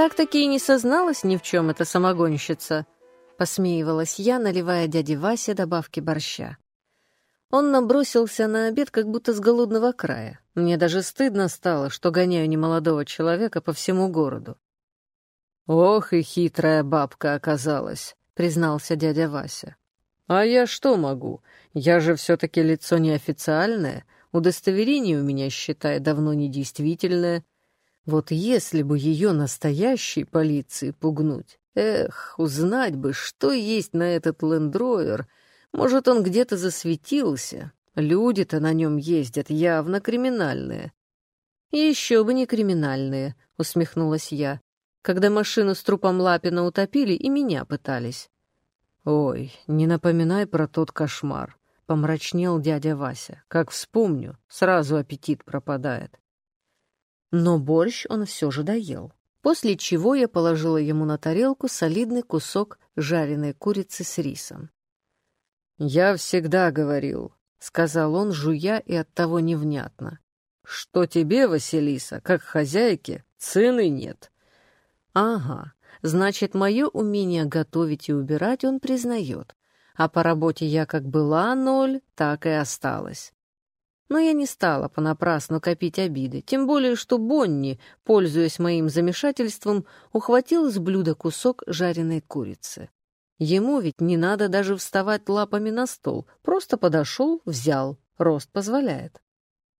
Так-таки и не созналась ни в чем эта самогонщица, посмеивалась я, наливая дяде Васе добавки борща. Он набросился на обед, как будто с голодного края. Мне даже стыдно стало, что гоняю немолодого человека по всему городу. «Ох и хитрая бабка оказалась», — признался дядя Вася. «А я что могу? Я же все-таки лицо неофициальное, удостоверение у меня, считай, давно недействительное. Вот если бы ее настоящей полиции пугнуть, эх, узнать бы, что есть на этот лендровер, может, он где-то засветился. Люди-то на нем ездят явно криминальные». «Еще бы не криминальные», — усмехнулась я, когда машину с трупом Лапина утопили и меня пытались. «Ой, не напоминай про тот кошмар», — помрачнел дядя Вася. «Как вспомню, сразу аппетит пропадает». Но борщ он все же доел, после чего я положила ему на тарелку солидный кусок жареной курицы с рисом. «Я всегда говорил», — сказал он, жуя и оттого невнятно, «что тебе, Василиса, как хозяйке, цены нет». «Ага, Значит, мое умение готовить и убирать он признает. А по работе я как была ноль, так и осталась. Но я не стала понапрасну копить обиды, тем более, что Бонни, пользуясь моим замешательством, ухватил из блюда кусок жареной курицы. Ему ведь не надо даже вставать лапами на стол, просто подошел, взял, рост позволяет.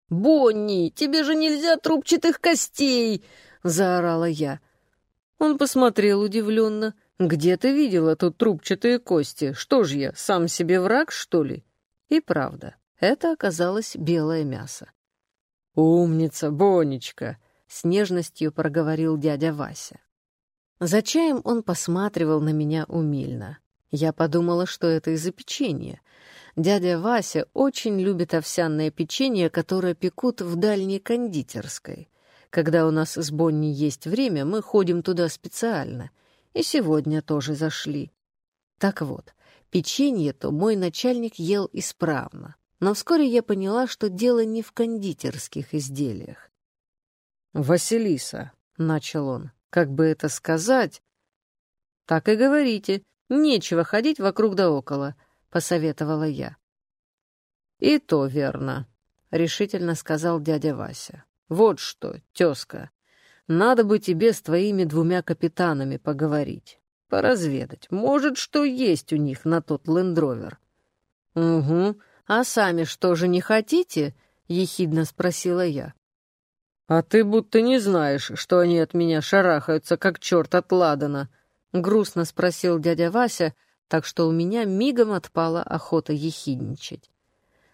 «Бонни, тебе же нельзя трубчатых костей!» — заорала я. Он посмотрел удивленно. «Где ты видела тут трубчатые кости? Что ж я, сам себе враг, что ли?» И правда, это оказалось белое мясо. «Умница, Бонечка!» — с нежностью проговорил дядя Вася. За чаем он посматривал на меня умильно. Я подумала, что это из-за печенья. Дядя Вася очень любит овсяное печенье, которое пекут в дальней кондитерской. Когда у нас с Бонни есть время, мы ходим туда специально. И сегодня тоже зашли. Так вот, печенье-то мой начальник ел исправно. Но вскоре я поняла, что дело не в кондитерских изделиях. «Василиса», — начал он, — «как бы это сказать?» «Так и говорите. Нечего ходить вокруг да около», — посоветовала я. «И то верно», — решительно сказал дядя Вася. Вот что, тезка, надо бы тебе с твоими двумя капитанами поговорить, поразведать. Может, что есть у них на тот лендровер. Угу. А сами что же не хотите? Ехидно спросила я. А ты будто не знаешь, что они от меня шарахаются, как черт от ладана. Грустно спросил дядя Вася, так что у меня мигом отпала охота ехидничать.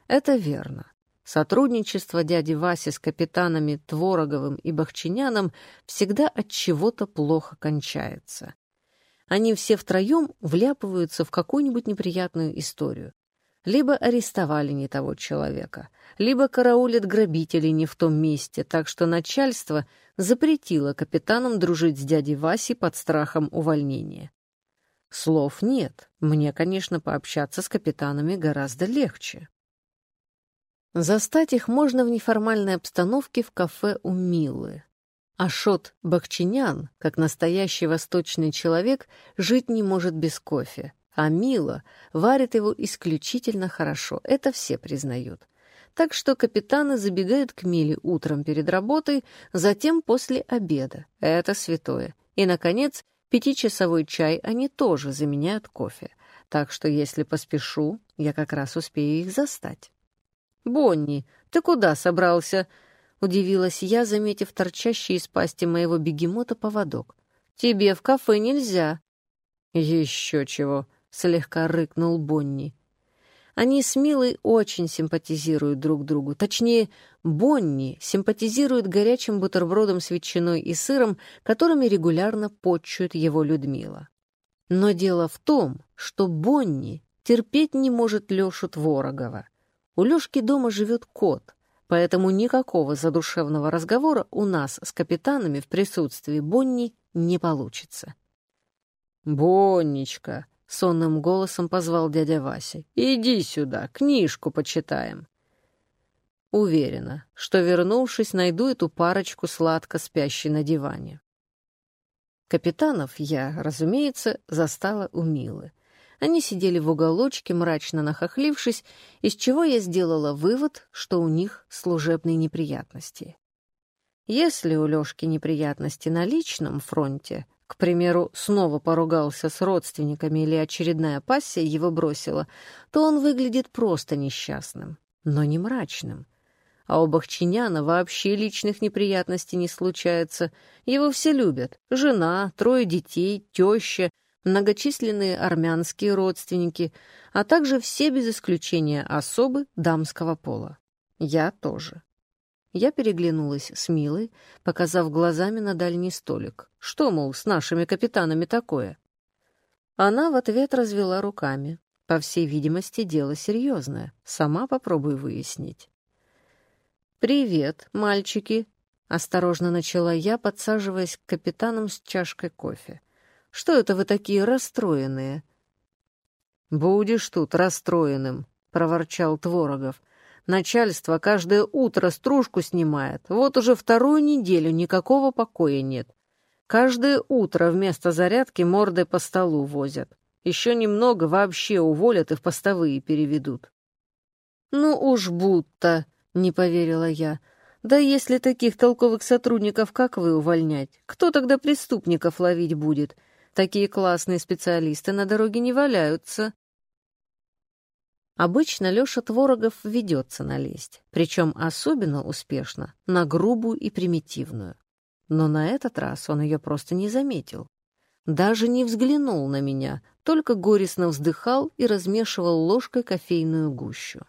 Это верно. Сотрудничество дяди Васи с капитанами Твороговым и Бахчиняном всегда от чего-то плохо кончается. Они все втроем вляпываются в какую-нибудь неприятную историю. Либо арестовали не того человека, либо караулят грабителей не в том месте, так что начальство запретило капитанам дружить с дядей Васей под страхом увольнения. Слов нет. Мне, конечно, пообщаться с капитанами гораздо легче. Застать их можно в неформальной обстановке в кафе у Милы. Ашот Бахчинян, как настоящий восточный человек, жить не может без кофе, а Мила варит его исключительно хорошо, это все признают. Так что капитаны забегают к Миле утром перед работой, затем после обеда. Это святое. И, наконец, пятичасовой чай они тоже заменяют кофе. Так что, если поспешу, я как раз успею их застать. «Бонни, ты куда собрался?» — удивилась я, заметив торчащий из пасти моего бегемота поводок. «Тебе в кафе нельзя». «Еще чего», — слегка рыкнул Бонни. Они с Милой очень симпатизируют друг другу. Точнее, Бонни симпатизирует горячим бутербродом с ветчиной и сыром, которыми регулярно почует его Людмила. Но дело в том, что Бонни терпеть не может Лешу Творогова. У Лёшки дома живет кот, поэтому никакого задушевного разговора у нас с капитанами в присутствии Бонни не получится. «Бонничка!» — сонным голосом позвал дядя Вася. «Иди сюда, книжку почитаем». Уверена, что, вернувшись, найду эту парочку сладко спящей на диване. Капитанов я, разумеется, застала у Милы. Они сидели в уголочке, мрачно нахохлившись, из чего я сделала вывод, что у них служебные неприятности. Если у Лёшки неприятности на личном фронте, к примеру, снова поругался с родственниками или очередная пассия его бросила, то он выглядит просто несчастным, но не мрачным. А у Бахчиняна вообще личных неприятностей не случается. Его все любят. Жена, трое детей, теща, многочисленные армянские родственники, а также все без исключения особы дамского пола. Я тоже. Я переглянулась с Милой, показав глазами на дальний столик. Что, мол, с нашими капитанами такое? Она в ответ развела руками. По всей видимости, дело серьезное. Сама попробуй выяснить. «Привет, мальчики», — осторожно начала я, подсаживаясь к капитанам с чашкой кофе. «Что это вы такие расстроенные?» «Будешь тут расстроенным», — проворчал Творогов. «Начальство каждое утро стружку снимает. Вот уже вторую неделю никакого покоя нет. Каждое утро вместо зарядки морды по столу возят. Еще немного вообще уволят и в постовые переведут». «Ну уж будто», не поверила я. Да если таких толковых сотрудников, как вы, увольнять, кто тогда преступников ловить будет? Такие классные специалисты на дороге не валяются. Обычно Лёша Творогов ведется на лесть, причем особенно успешно, на грубую и примитивную. Но на этот раз он ее просто не заметил. Даже не взглянул на меня, только горестно вздыхал и размешивал ложкой кофейную гущу.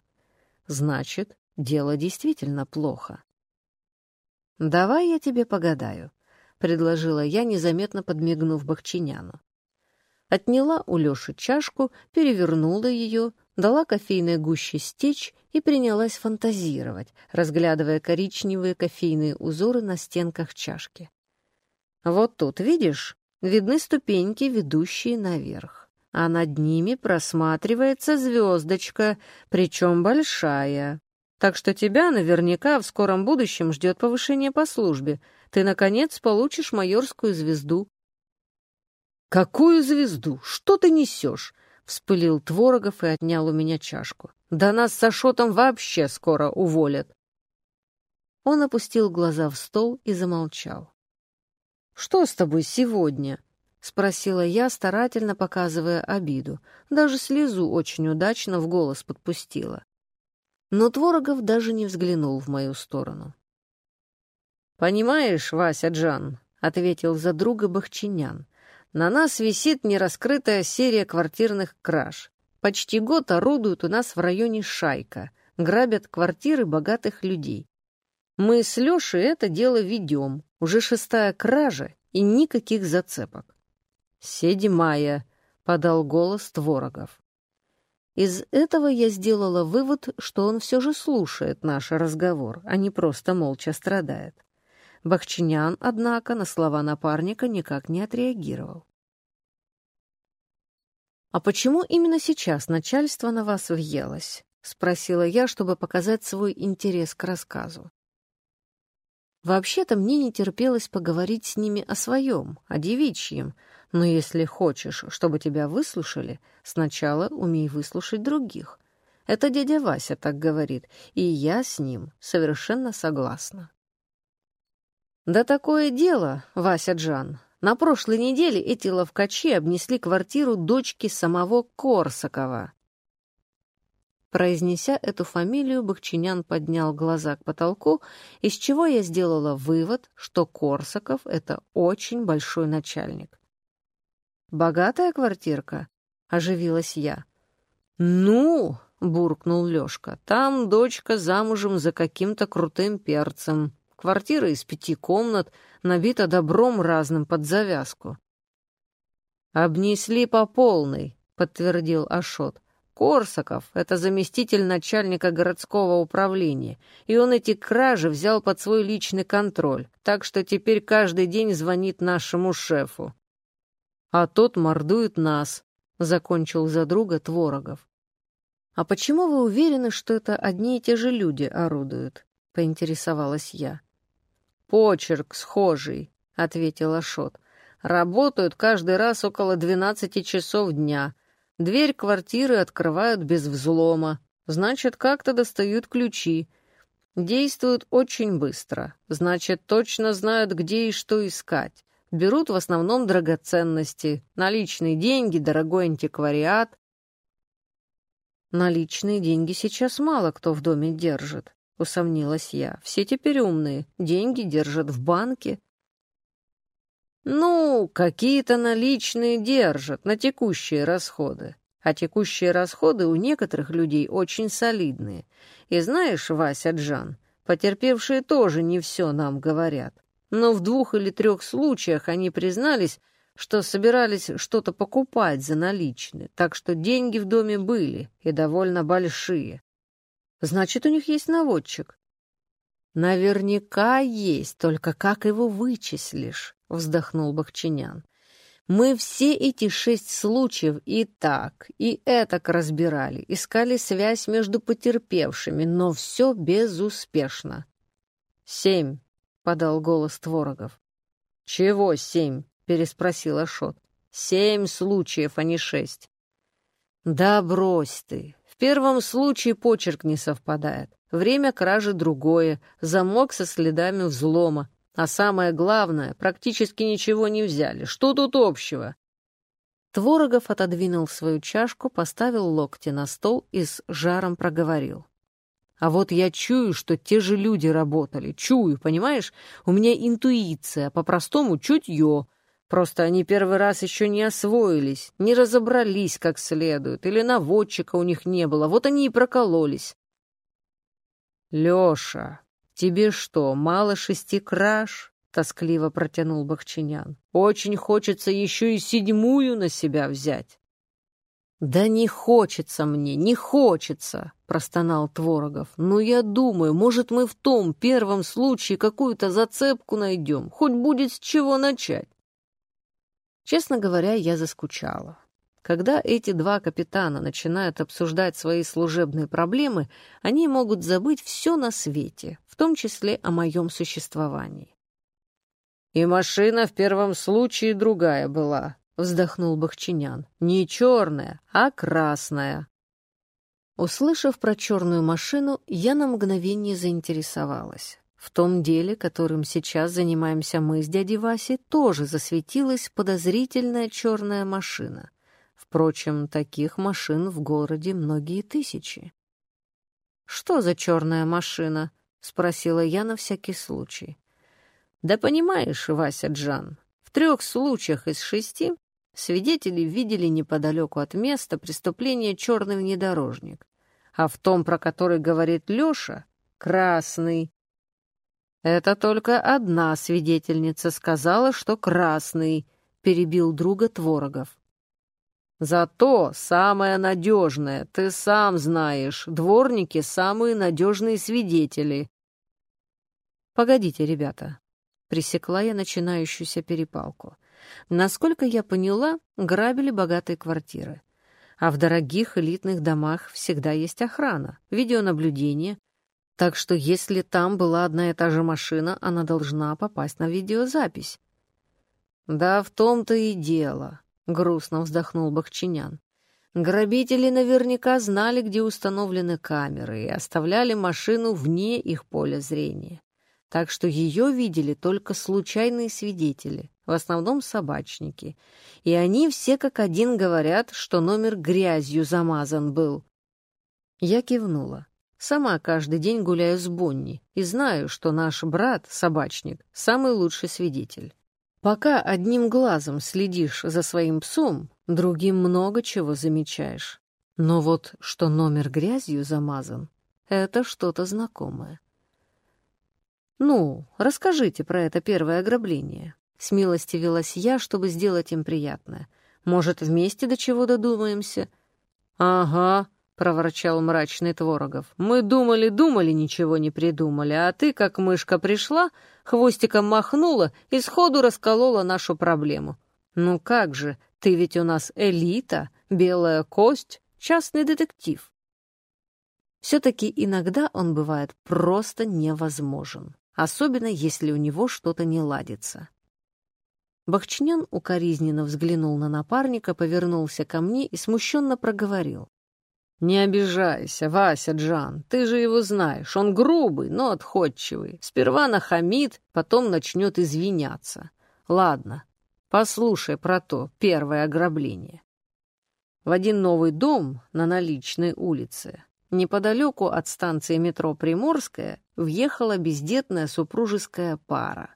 Значит, Дело действительно плохо. «Давай я тебе погадаю», — предложила я, незаметно подмигнув Бахчиняну. Отняла у Лёши чашку, перевернула ее, дала кофейной гуще стечь и принялась фантазировать, разглядывая коричневые кофейные узоры на стенках чашки. «Вот тут, видишь, видны ступеньки, ведущие наверх, а над ними просматривается звездочка, причем большая. Так что тебя наверняка в скором будущем ждет повышение по службе. Ты, наконец, получишь майорскую звезду». «Какую звезду? Что ты несешь?» — вспылил Творогов и отнял у меня чашку. «Да нас с Ашотом вообще скоро уволят». Он опустил глаза в стол и замолчал. «Что с тобой сегодня?» — спросила я, старательно показывая обиду. Даже слезу очень удачно в голос подпустила. Но Творогов даже не взглянул в мою сторону. «Понимаешь, Вася Джан», — ответил за друга Бахчинян, «на нас висит нераскрытая серия квартирных краж. Почти год орудуют у нас в районе шайка, грабят квартиры богатых людей. Мы с Лешей это дело ведем, уже шестая кража и никаких зацепок». «Седьмая», — подал голос Творогов. Из этого я сделала вывод, что он все же слушает наш разговор, а не просто молча страдает. Бахчинян, однако, на слова напарника никак не отреагировал. «А почему именно сейчас начальство на вас въелось?» — спросила я, чтобы показать свой интерес к рассказу. Вообще-то мне не терпелось поговорить с ними о своем, о девичьем, но если хочешь, чтобы тебя выслушали, сначала умей выслушать других. Это дядя Вася так говорит, и я с ним совершенно согласна. Да такое дело, Вася Джан. На прошлой неделе эти ловкачи обнесли квартиру дочки самого Корсакова. Произнеся эту фамилию, Бахчинян поднял глаза к потолку, из чего я сделала вывод, что Корсаков — это очень большой начальник. «Богатая квартирка?» — оживилась я. «Ну!» — буркнул Лёшка. «Там дочка замужем за каким-то крутым перцем. Квартира из пяти комнат, набита добром разным под завязку». «Обнесли по полной», — подтвердил Ашот. «Корсаков — это заместитель начальника городского управления, и он эти кражи взял под свой личный контроль, так что теперь каждый день звонит нашему шефу а тот мордует нас», — закончил за друга Творогов. «А почему вы уверены, что это одни и те же люди орудуют?» — поинтересовалась я. «Почерк схожий», — ответил Ашот. Работают каждый раз около 12 часов дня. Дверь квартиры открывают без взлома. Значит, как-то достают ключи. Действуют очень быстро. Значит, точно знают, где и что искать. Берут в основном драгоценности, наличные деньги, дорогой антиквариат. Наличные деньги сейчас мало кто в доме держит, усомнилась я. Все теперь умные, деньги держат в банке. Ну, какие-то наличные держат на текущие расходы. А текущие расходы у некоторых людей очень солидные. И знаешь, Вася Джан, потерпевшие тоже не все нам говорят. Но в двух или трех случаях они признались, что собирались что-то покупать за наличные, так что деньги в доме были, и довольно большие. Значит, у них есть наводчик. Наверняка есть, только как его вычислишь, вздохнул Бахчинян. Мы все эти шесть случаев и так, и этак разбирали, искали связь между потерпевшими, но все безуспешно. «Семь», — подал голос Творогов. «Чего семь?» — переспросил Ашот. «Семь случаев, а не шесть». «Да брось ты. В первом случае почерк не совпадает. Время кражи другое, замок со следами взлома. А самое главное, практически ничего не взяли. Что тут общего? Творогов отодвинул свою чашку, поставил локти на стол и с жаром проговорил. А вот я чую, что те же люди работали. Чую, понимаешь? У меня интуиция, по-простому чутье. Просто они первый раз еще не освоились, не разобрались как следует, или наводчика у них не было, вот они и прокололись. «Леша, «Тебе что, мало шести краж?» — тоскливо протянул Бахчинян. «Очень хочется еще и седьмую на себя взять». «Да не хочется мне, не хочется!» — простонал Творогов. «Ну, я думаю, может, мы в том первом случае какую-то зацепку найдем, хоть будет с чего начать». Честно говоря, я заскучала. Когда эти два капитана начинают обсуждать свои служебные проблемы, они могут забыть все на свете, в том числе о моем существовании. «И машина в первом случае другая была», — вздохнул Бахчинян. «Не черная, а красная». Услышав про черную машину, я на мгновение заинтересовалась. В том деле, которым сейчас занимаемся мы с дядей Васей, тоже засветилась подозрительная черная машина. Впрочем, таких машин в городе многие тысячи. «Что за черная машина?» — спросила я на всякий случай. «Да понимаешь, Вася Джан, в трех случаях из шести свидетели видели неподалеку от места преступления черный внедорожник, а в том, про который говорит Леша, красный. Это только одна свидетельница сказала, что красный, перебил друга Творогов. Зато самое надежное, ты сам знаешь, дворники — самые надежные свидетели. Погодите, ребята. Пресекла я начинающуюся перепалку. Насколько я поняла, грабили богатые квартиры. А в дорогих элитных домах всегда есть охрана, видеонаблюдение. Так что если там была одна и та же машина, она должна попасть на видеозапись. Да в том-то и дело. — грустно вздохнул Бахчинян. Грабители наверняка знали, где установлены камеры, и оставляли машину вне их поля зрения. Так что ее видели только случайные свидетели, в основном собачники. И они все как один говорят, что номер грязью замазан был. Я кивнула. Сама каждый день гуляю с Бонни и знаю, что наш брат, собачник, самый лучший свидетель. Пока одним глазом следишь за своим псом, другим много чего замечаешь. Но вот что номер грязью замазан, это что-то знакомое. «Ну, расскажите про это первое ограбление». Смилостивилась я, чтобы сделать им приятное. «Может, вместе до чего додумаемся?» «Ага», — проворчал мрачный Творогов. «Мы думали-думали, ничего не придумали, а ты, как мышка пришла, хвостиком махнула и сходу расколола нашу проблему. Ну как же, ты ведь у нас элита, белая кость, частный детектив». Все-таки иногда он бывает просто невозможен, особенно если у него что-то не ладится. Бахчнян укоризненно взглянул на напарника, повернулся ко мне и смущенно проговорил. «Не обижайся, Вася Джан, ты же его знаешь. Он грубый, но отходчивый. Сперва нахамит, потом начнет извиняться. Ладно, послушай про то первое ограбление. В один новый дом на наличной улице, неподалеку от станции метро Приморская, въехала бездетная супружеская пара.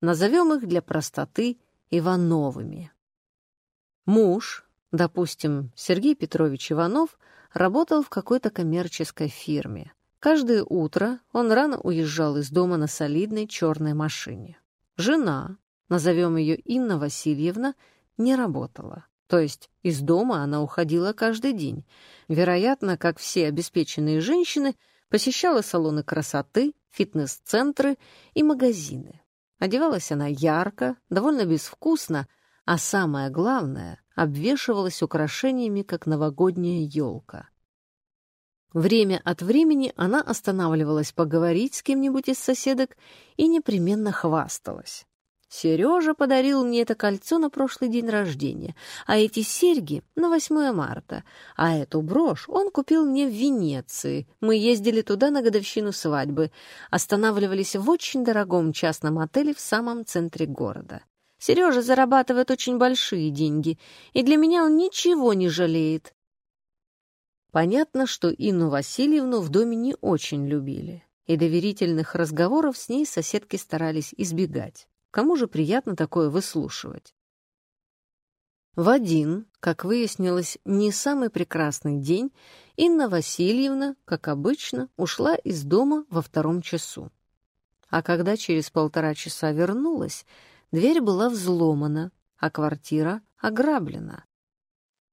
Назовем их для простоты Ивановыми. Муж, допустим, Сергей Петрович Иванов, работал в какой-то коммерческой фирме. Каждое утро он рано уезжал из дома на солидной черной машине. Жена, назовем ее Инна Васильевна, не работала. То есть из дома она уходила каждый день. Вероятно, как все обеспеченные женщины, посещала салоны красоты, фитнес-центры и магазины. Одевалась она ярко, довольно безвкусно, а самое главное, обвешивалась украшениями, как новогодняя елка. Время от времени она останавливалась поговорить с кем-нибудь из соседок и непременно хвасталась. Сережа подарил мне это кольцо на прошлый день рождения, а эти серьги — на 8 марта, а эту брошь он купил мне в Венеции. Мы ездили туда на годовщину свадьбы, останавливались в очень дорогом частном отеле в самом центре города. Сережа зарабатывает очень большие деньги, и для меня он ничего не жалеет. Понятно, что Инну Васильевну в доме не очень любили, и доверительных разговоров с ней соседки старались избегать. Кому же приятно такое выслушивать? В один, как выяснилось, не самый прекрасный день, Инна Васильевна, как обычно, ушла из дома во втором часу. А когда через полтора часа вернулась, дверь была взломана, а квартира ограблена.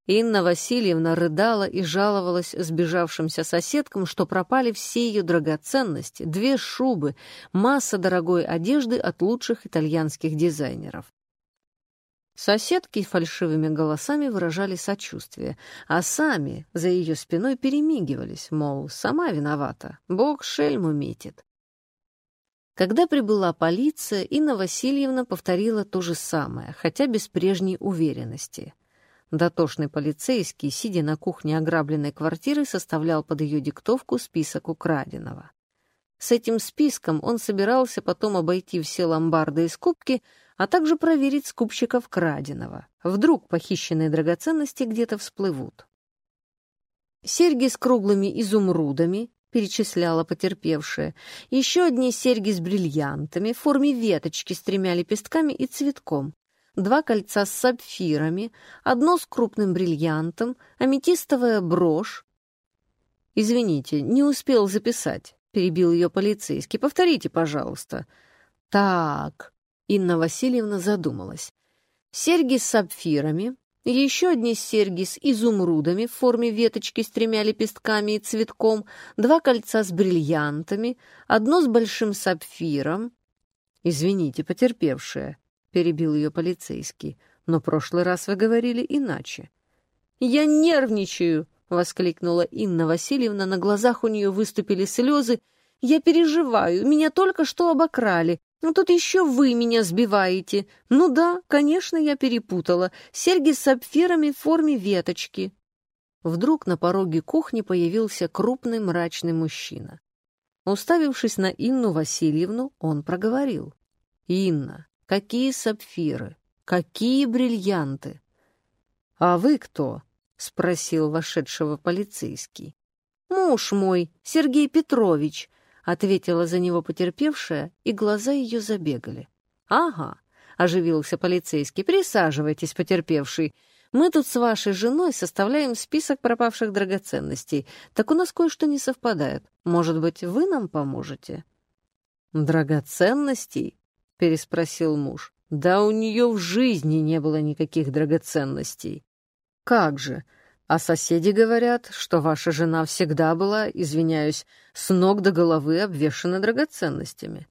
Инна Васильевна рыдала и жаловалась сбежавшимся соседкам, что пропали все ее драгоценности, две шубы, масса дорогой одежды от лучших итальянских дизайнеров. Соседки фальшивыми голосами выражали сочувствие, а сами за ее спиной перемигивались, мол, сама виновата, Бог шельму метит. Когда прибыла полиция, Инна Васильевна повторила то же самое, хотя без прежней уверенности. Дотошный полицейский, сидя на кухне ограбленной квартиры, составлял под ее диктовку список украденного. С этим списком он собирался потом обойти все ломбарды и скупки, а также проверить скупщиков краденого. Вдруг похищенные драгоценности где-то всплывут. Серьги с круглыми изумрудами, перечисляла потерпевшая, еще одни серьги с бриллиантами в форме веточки с тремя лепестками и цветком, два кольца с сапфирами, одно с крупным бриллиантом, аметистовая брошь. «Извините, не успел записать», — перебил ее полицейский. «Повторите, пожалуйста». «Так», — Инна Васильевна задумалась. «Серьги с сапфирами, еще одни серьги с изумрудами в форме веточки с тремя лепестками и цветком, два кольца с бриллиантами, одно с большим сапфиром. Извините, потерпевшая, — перебил ее полицейский. «Но прошлый раз вы говорили иначе». «Я нервничаю!» — воскликнула Инна Васильевна. На глазах у нее выступили слезы. «Я переживаю. Меня только что обокрали. Ну тут еще вы меня сбиваете. Ну да, конечно, я перепутала. Серьги с сапфирами в форме веточки». Вдруг на пороге кухни появился крупный мрачный мужчина. Уставившись на Инну Васильевну, он проговорил. «Инна, Какие сапфиры? Какие бриллианты? «А вы кто?» — спросил вошедшего полицейский. «Муж мой, Сергей Петрович», — ответила за него потерпевшая, и глаза ее забегали. «Ага», — оживился полицейский, — «присаживайтесь, потерпевший. Мы тут с вашей женой составляем список пропавших драгоценностей. Так у нас кое-что не совпадает. Может быть, вы нам поможете?» «Драгоценностей?» переспросил муж. Да у нее в жизни не было никаких драгоценностей. Как же? А соседи говорят, что ваша жена всегда была, извиняюсь, с ног до головы обвешана драгоценностями.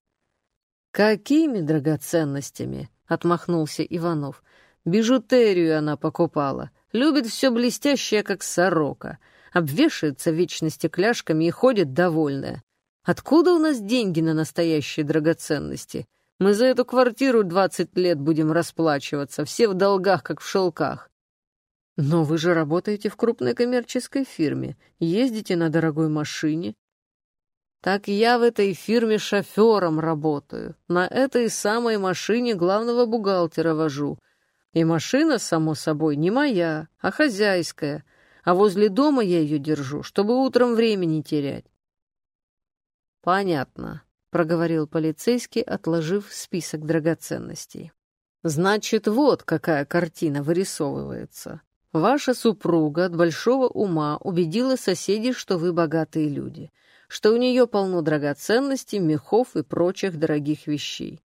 Какими драгоценностями? Отмахнулся Иванов. Бижутерию она покупала. Любит все блестящее, как сорока. Обвешается вечно стекляшками и ходит довольная. Откуда у нас деньги на настоящие драгоценности? Мы за эту квартиру двадцать лет будем расплачиваться, все в долгах, как в шелках. Но вы же работаете в крупной коммерческой фирме, ездите на дорогой машине. Так я в этой фирме шофером работаю, на этой самой машине главного бухгалтера вожу. И машина, само собой, не моя, а хозяйская, а возле дома я ее держу, чтобы утром времени терять. Понятно, — проговорил полицейский, отложив список драгоценностей. «Значит, вот какая картина вырисовывается. Ваша супруга от большого ума убедила соседей, что вы богатые люди, что у нее полно драгоценностей, мехов и прочих дорогих вещей.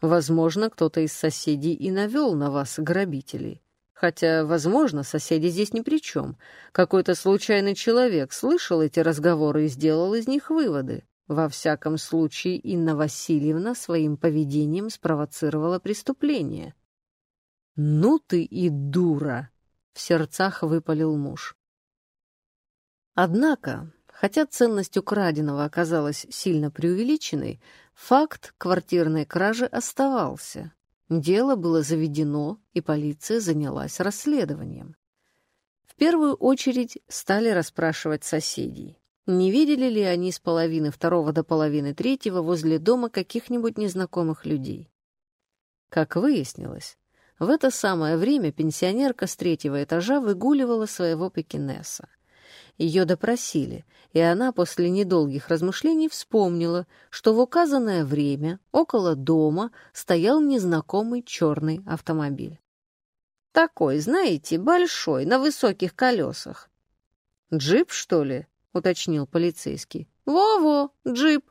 Возможно, кто-то из соседей и навел на вас грабителей. Хотя, возможно, соседи здесь ни при чем. Какой-то случайный человек слышал эти разговоры и сделал из них выводы. Во всяком случае, Инна Васильевна своим поведением спровоцировала преступление. «Ну ты и дура!» В сердцах выпалил муж. Однако, хотя ценность украденного оказалась сильно преувеличенной, факт квартирной кражи оставался. Дело было заведено, и полиция занялась расследованием. В первую очередь стали расспрашивать соседей. Не видели ли они с половины второго до половины третьего возле дома каких-нибудь незнакомых людей? Как выяснилось, в это самое время пенсионерка с третьего этажа выгуливала своего пекинеса. Ее допросили, и она после недолгих размышлений вспомнила, что в указанное время около дома стоял незнакомый черный автомобиль. «Такой, знаете, большой, на высоких колесах». «Джип, что ли?» — уточнил полицейский. «Во-во, джип»,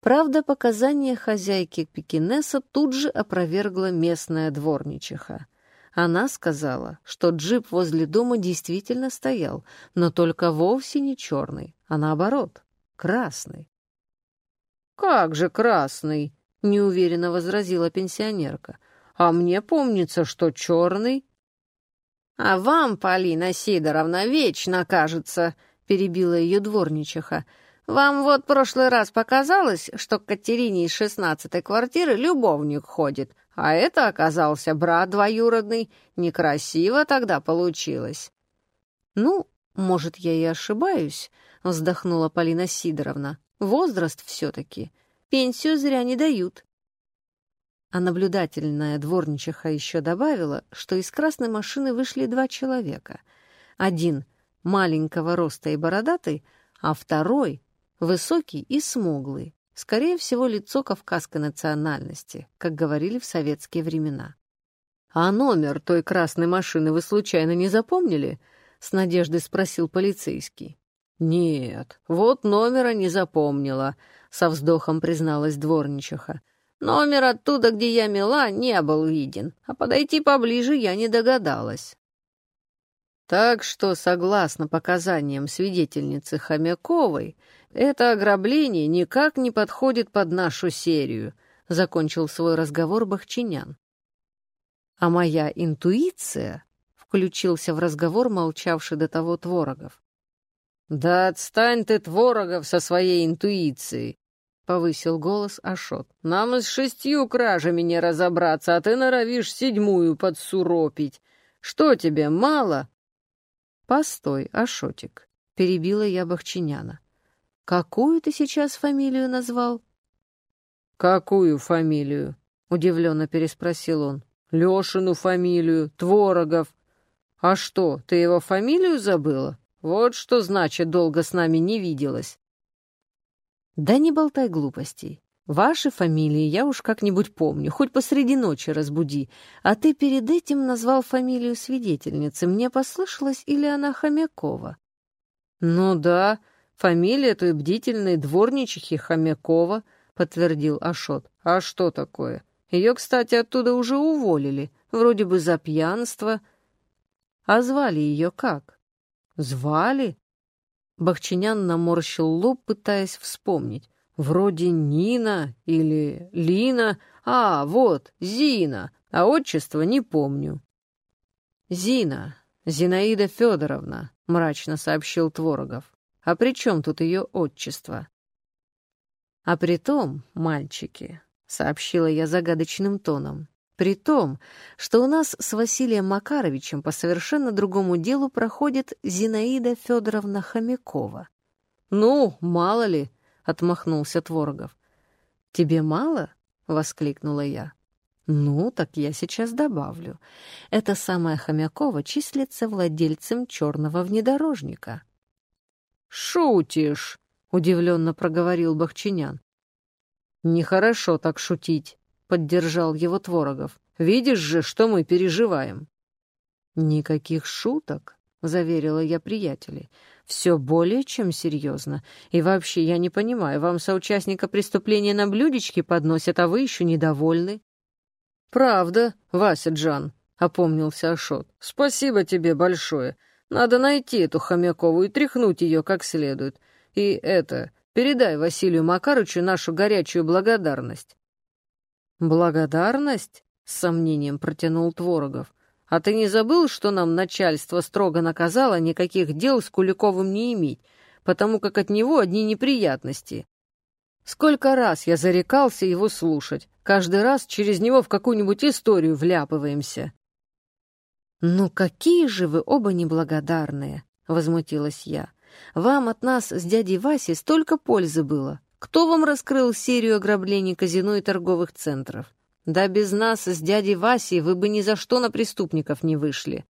Правда, показания хозяйки Пекинеса тут же опровергла местная дворничиха. Она сказала, что джип возле дома действительно стоял, но только вовсе не черный, а наоборот, красный. «Как же красный?» — неуверенно возразила пенсионерка. «А мне помнится, что черный». «А вам, Полина Сидоровна, вечно кажется», — перебила ее дворничиха. Вам вот прошлый раз показалось, что к Катерине из шестнадцатой квартиры любовник ходит, а это оказался брат двоюродный. Некрасиво тогда получилось». «Ну, может, я и ошибаюсь», — вздохнула Полина Сидоровна. «Возраст все-таки. Пенсию зря не дают». А наблюдательная дворничиха еще добавила, что из красной машины вышли два человека. Один — маленького роста и бородатый, а второй Высокий и смуглый, скорее всего, лицо кавказской национальности, как говорили в советские времена. «А номер той красной машины вы случайно не запомнили?» — с надеждой спросил полицейский. «Нет, вот номера не запомнила», — со вздохом призналась дворничиха. «Номер оттуда, где я мела, не был виден, а подойти поближе я не догадалась». Так что, согласно показаниям свидетельницы Хомяковой, это ограбление никак не подходит под нашу серию, закончил свой разговор Бахчинян. А моя интуиция включился в разговор молчавший до того Творогов. «Да отстань ты, Творогов, со своей интуицией!» — повысил голос Ашот. «Нам и с шестью кражами не разобраться, а ты норовишь седьмую подсуропить. Что тебе, мало?» «Постой, Ашотик», — перебила я Бахчиняна. «Какую ты сейчас фамилию назвал?» «Какую фамилию?» — удивленно переспросил он. «Лешину фамилию, Творогов. А что, ты его фамилию забыла? Вот что значит, долго с нами не виделась». «Да не болтай глупостей. Ваши фамилии я уж как-нибудь помню, хоть посреди ночи разбуди. А ты перед этим назвал фамилию свидетельницы. Мне послышалось, или она Хомякова?» «Ну да, Фамилия той бдительной дворничихи Хомякова, подтвердил Ашот. А что такое? Ее, кстати, оттуда уже уволили, вроде бы за пьянство. А звали ее как? Звали? Бахчинян наморщил лоб, пытаясь вспомнить. Вроде Нина или Лина. А, вот, Зина. А отчество не помню. Зина, Зинаида Федоровна, мрачно сообщил Творогов. А при чем тут ее отчество? А при том, мальчики, сообщила я загадочным тоном. При том, что у нас с Василием Макаровичем по совершенно другому делу проходит Зинаида Федоровна Хомякова. «Ну, мало ли», — отмахнулся Творогов. «Тебе мало?» — воскликнула я. «Ну, так я сейчас добавлю. Эта самая Хомякова числится владельцем черного внедорожника». «Шутишь!» — удивленно проговорил Бахчинян. «Нехорошо так шутить», — поддержал его Творогов. «Видишь же, что мы переживаем». «Никаких шуток», — заверила я приятелей. «Все более чем серьезно. И вообще, я не понимаю, вам соучастника преступления на блюдечке подносят, а вы еще недовольны?» «Правда, Вася Джан», — опомнился Ашот. «Спасибо тебе большое. Надо найти эту Хомякову и тряхнуть ее как следует. И это, Передай Василию Макарычу нашу горячую благодарность». «Благодарность?» — с сомнением протянул Творогов. «А ты не забыл, что нам начальство строго наказало никаких дел с Куликовым не иметь, потому как от него одни неприятности? Сколько раз я зарекался его слушать, каждый раз через него в какую-нибудь историю вляпываемся». «Ну какие же вы оба неблагодарные!» — возмутилась я. Вам от нас с дядей Васей столько пользы было. Кто вам раскрыл серию ограблений казино и торговых центров? Да без нас с дядей Васей вы бы ни за что на преступников не вышли.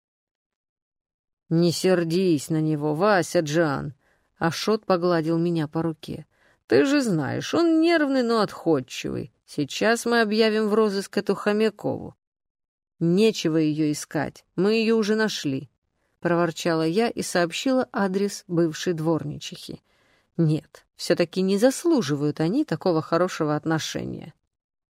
Не сердись на него, Вася Джан. Ашот погладил меня по руке. Ты же знаешь, он нервный, но отходчивый. Сейчас мы объявим в розыск эту Хомякову. Нечего ее искать, мы ее уже нашли. — проворчала я и сообщила адрес бывшей дворничихи. «Нет, все-таки не заслуживают они такого хорошего отношения».